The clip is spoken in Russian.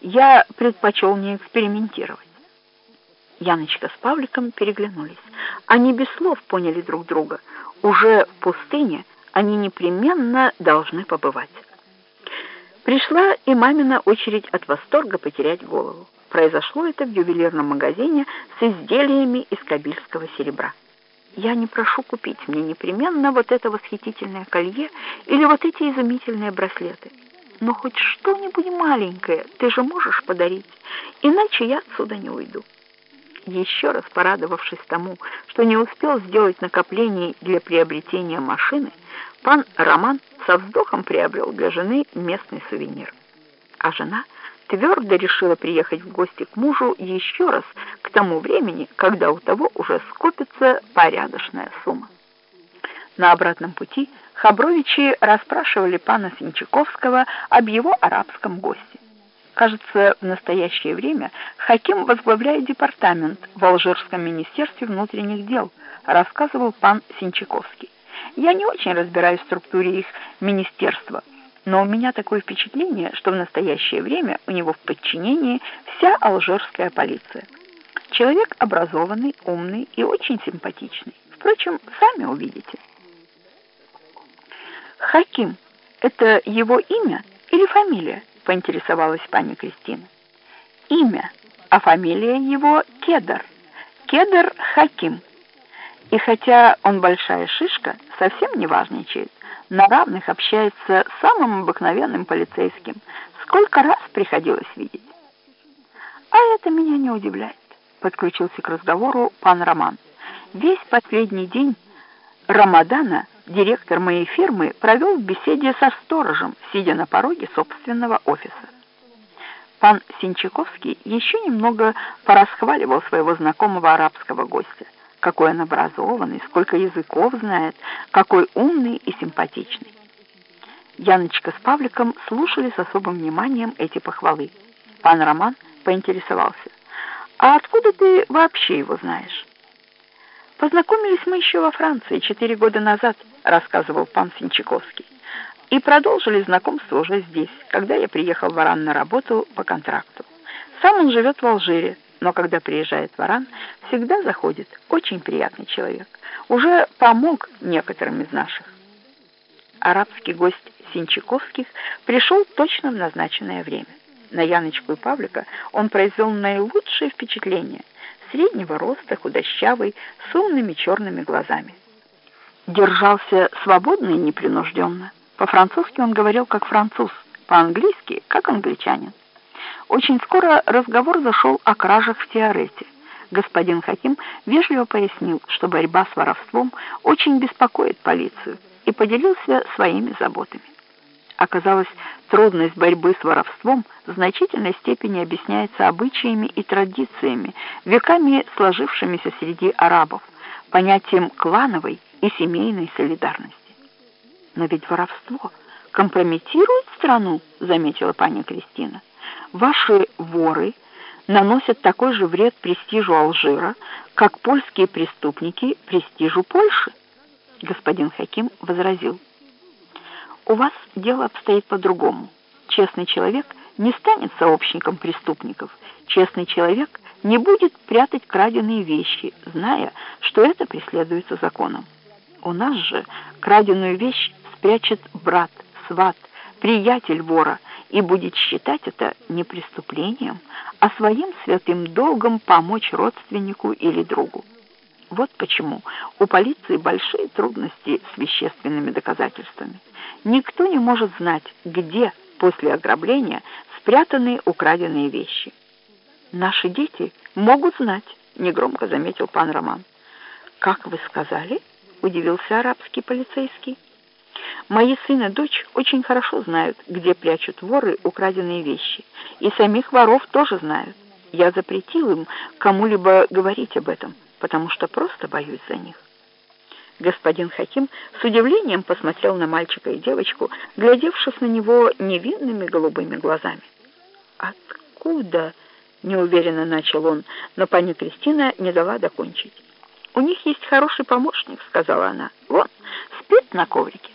Я предпочел не экспериментировать. Яночка с Павликом переглянулись. Они без слов поняли друг друга. Уже в пустыне они непременно должны побывать. Пришла и мамина очередь от восторга потерять голову. Произошло это в ювелирном магазине с изделиями из кабильского серебра. Я не прошу купить мне непременно вот это восхитительное колье или вот эти изумительные браслеты. Но хоть что-нибудь маленькое ты же можешь подарить, иначе я отсюда не уйду. Еще раз порадовавшись тому, что не успел сделать накоплений для приобретения машины, пан Роман со вздохом приобрел для жены местный сувенир. А жена твердо решила приехать в гости к мужу еще раз к тому времени, когда у того уже скопится порядочная сумма. На обратном пути Хабровичи расспрашивали пана Синчаковского об его арабском госте. Кажется, в настоящее время Хаким возглавляет департамент в Алжирском министерстве внутренних дел, рассказывал пан Синчаковский. Я не очень разбираюсь в структуре их министерства, но у меня такое впечатление, что в настоящее время у него в подчинении вся алжирская полиция. Человек образованный, умный и очень симпатичный. Впрочем, сами увидите. Хаким — это его имя или фамилия? поинтересовалась пани Кристина. Имя, а фамилия его Кедр. Кедр Хаким. И хотя он большая шишка, совсем не важничает, на равных общается с самым обыкновенным полицейским. Сколько раз приходилось видеть. А это меня не удивляет, подключился к разговору пан Роман. Весь последний день Рамадана директор моей фирмы провел в беседе со сторожем, сидя на пороге собственного офиса. Пан Синчаковский еще немного порасхваливал своего знакомого арабского гостя. Какой он образованный, сколько языков знает, какой умный и симпатичный. Яночка с Павликом слушали с особым вниманием эти похвалы. Пан Роман поинтересовался, «А откуда ты вообще его знаешь?» Познакомились мы еще во Франции четыре года назад, рассказывал пан Синчаковский. И продолжили знакомство уже здесь, когда я приехал в Варан на работу по контракту. Сам он живет в Алжире, но когда приезжает в Варан, всегда заходит. Очень приятный человек. Уже помог некоторым из наших. Арабский гость Синчаковских пришел точно в назначенное время. На Яночку и Павлика он произвел наилучшее впечатление – среднего роста, худощавый, с умными черными глазами. Держался свободно и непринужденно. По-французски он говорил как француз, по-английски как англичанин. Очень скоро разговор зашел о кражах в Тиарете. Господин Хаким вежливо пояснил, что борьба с воровством очень беспокоит полицию, и поделился своими заботами. Оказалось, трудность борьбы с воровством в значительной степени объясняется обычаями и традициями, веками сложившимися среди арабов, понятием клановой и семейной солидарности. Но ведь воровство компрометирует страну, заметила паня Кристина. Ваши воры наносят такой же вред престижу Алжира, как польские преступники престижу Польши. Господин Хаким возразил. У вас дело обстоит по-другому. Честный человек не станет сообщником преступников. Честный человек не будет прятать краденые вещи, зная, что это преследуется законом. У нас же краденую вещь спрячет брат, сват, приятель вора и будет считать это не преступлением, а своим святым долгом помочь родственнику или другу. Вот почему у полиции большие трудности с вещественными доказательствами. Никто не может знать, где после ограбления спрятаны украденные вещи. Наши дети могут знать, негромко заметил пан Роман. Как вы сказали? удивился арабский полицейский. Мои сын и дочь очень хорошо знают, где прячут воры украденные вещи, и самих воров тоже знают. Я запретил им кому-либо говорить об этом потому что просто боюсь за них. Господин Хаким с удивлением посмотрел на мальчика и девочку, глядевшись на него невинными голубыми глазами. «Откуда?» — неуверенно начал он, но пани Кристина не дала докончить. «У них есть хороший помощник», — сказала она. «Вон, спит на коврике».